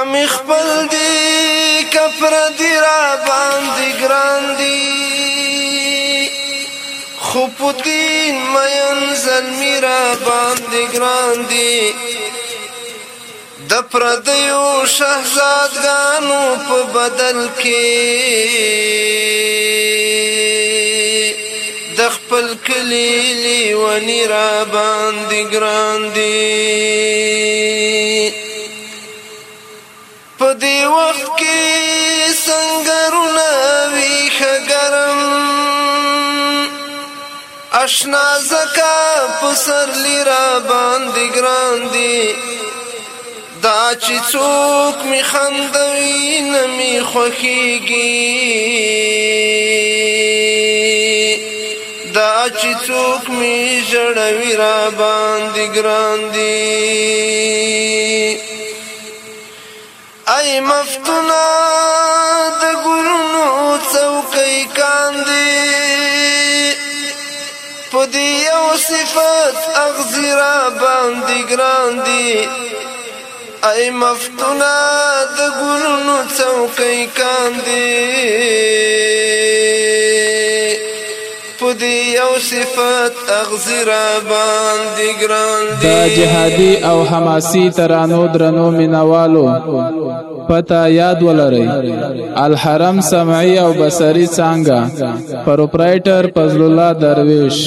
غم خپل دی کفر دی را باندې ګران دی خو پدین مېن زلمی را باندې ګران دی د پردیو شهزادګانو په بدل کې د خپل کلی لیونی را باندې ګران دی وخت کې سنگرونه ویخه ګرم اشنا زکا پسرلی را باندې ګران دی دا چې څوک می خندوي نه می خوخيږي دا چې څوک می جړوي را باندې ګران دی ای مفتونا د ګلونو څوکۍ کاندي په دې یو صفات اغزرا باندې ګراندي ای مفتونا د ګلونو څوکۍ کاندي پدی یو صفت اغزی را باندی گران دی دا جهادی او حماسی ترانو درنو منوالو پتا یاد ولرئ الحرم سمعی او بصری څنګه پروپرایټر فضل الله درویش